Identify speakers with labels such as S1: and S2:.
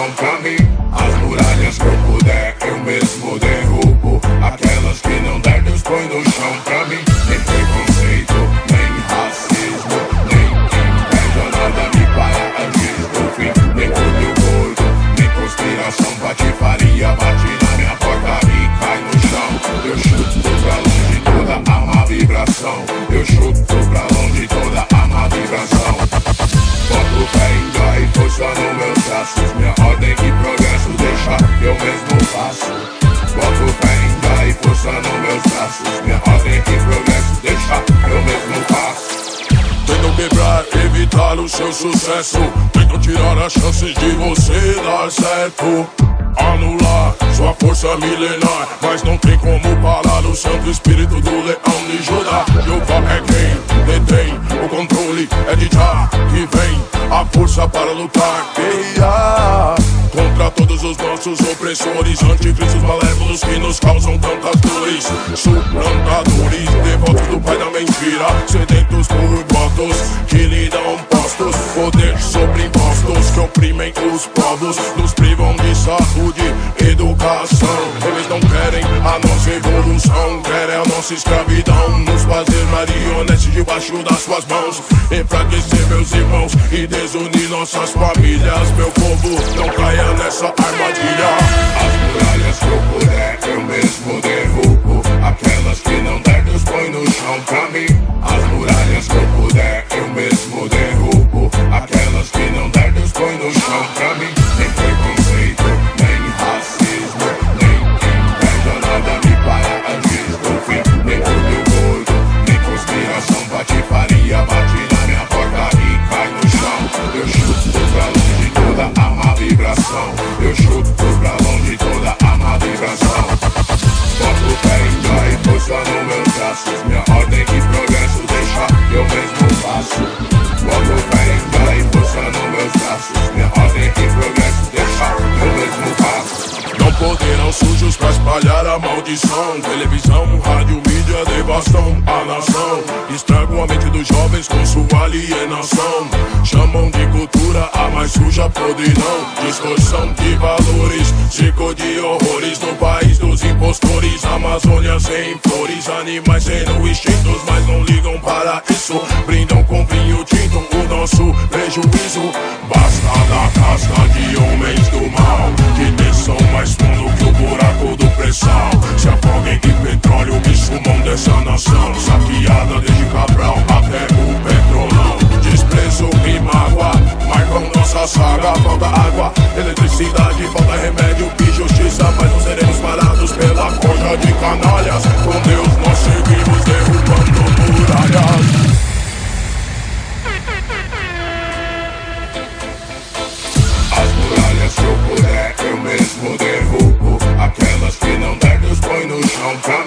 S1: Então, mim As muralhas que eu puder, é eu mesmo der quebrar, evitar o seu sucesso. Tentam tirar as chances de você dar certo. Anular sua força milenar. Mas não tem como
S2: parar
S1: o Santo
S2: Espírito do Leão
S1: de
S2: Judá.
S1: Jeová
S2: é quem
S1: detém
S2: o controle. É de já
S1: que
S2: vem
S1: a força
S2: para
S1: lutar.
S2: Guerrear
S1: contra todos os nossos opressores. Anticristos
S2: malévolos que nos causam tantas
S1: dores.
S2: Suplantadores,
S1: devotos
S2: do Pai da mentira.
S1: Sedentos
S2: por votos
S1: que dão postos. Poder sobre impostos que oprimem os povos. Nos privam de saúde, educação. Eles não querem
S2: a
S1: nossa evolução. Querem a nossa escravidão.
S2: Nos fazer marionetes debaixo das suas mãos. Enfraquecer meus irmãos e desunir nossas famílias. Meu povo, não caia nessa armadilha.
S1: As poderão sujos pra espalhar a maldição. Televisão, rádio, mídia devastam a nação. Estragam a mente dos jovens com sua alienação. Chamam de cultura a mais suja podridão. Distorção de valores, circo de horrores no país dos impostores. Amazônia sem flores, animais sendo extintos, mas não ligam para isso. Brindam com vinho tinto o nosso prejuízo da casca de homens do mal Que desçam mais fundo que o buraco do pré-sal Se afoguem de petróleo, me sumam dessa nação Saqueada desde Cabral até o Petrolão. Desprezo e mágoa marcam nossa
S2: saga
S1: don't play.